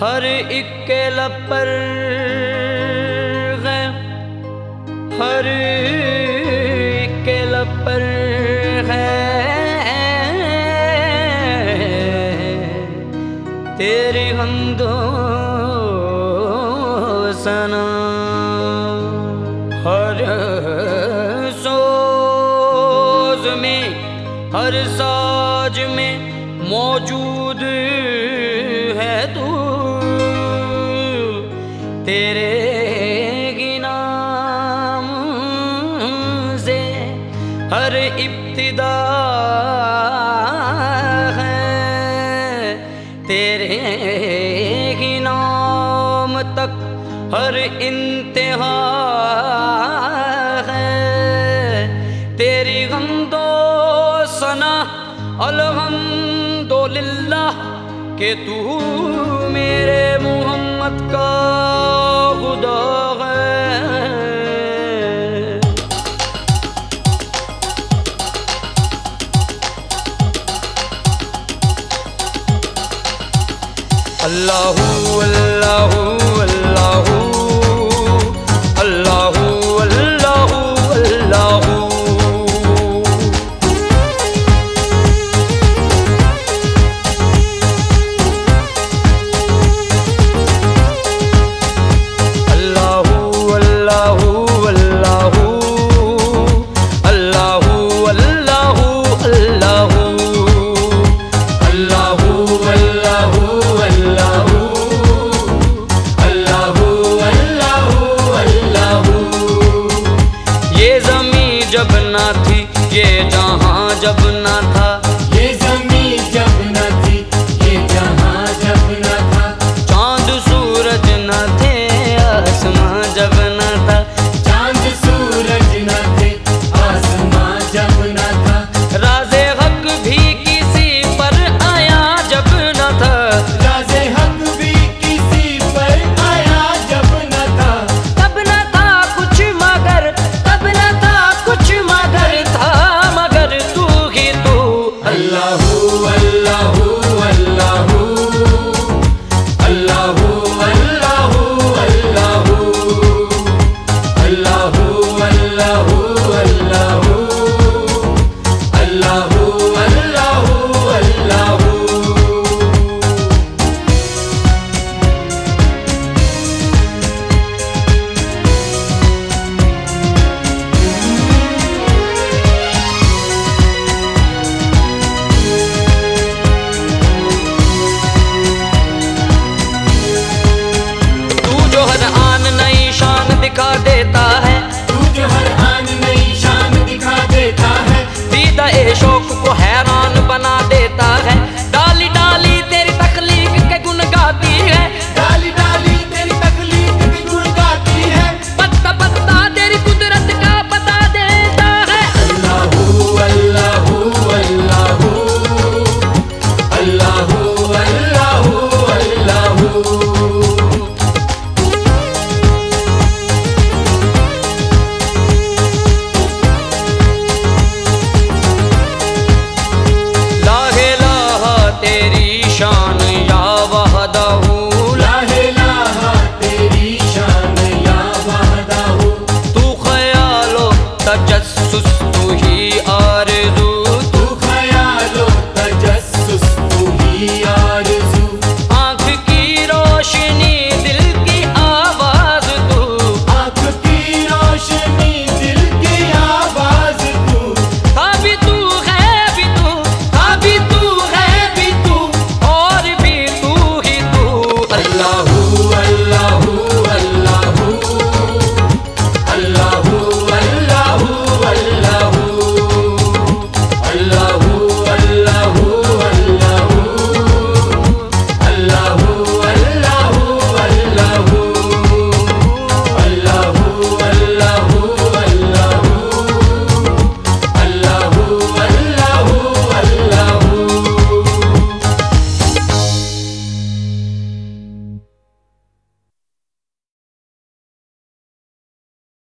हर एक लपर है। हर एक लपर है। तेरी हमदो सना। हर सोज में, हर साज में मौजूद तेरे गिनाम से हर इब्तिदा है। तेरे गिनाम तक हर इंतहा है। तेरी गम दो सना, अलहमदुलिल्लाह, के तू मेरे मोहम्मद का अल्लाह अल्लाह। ता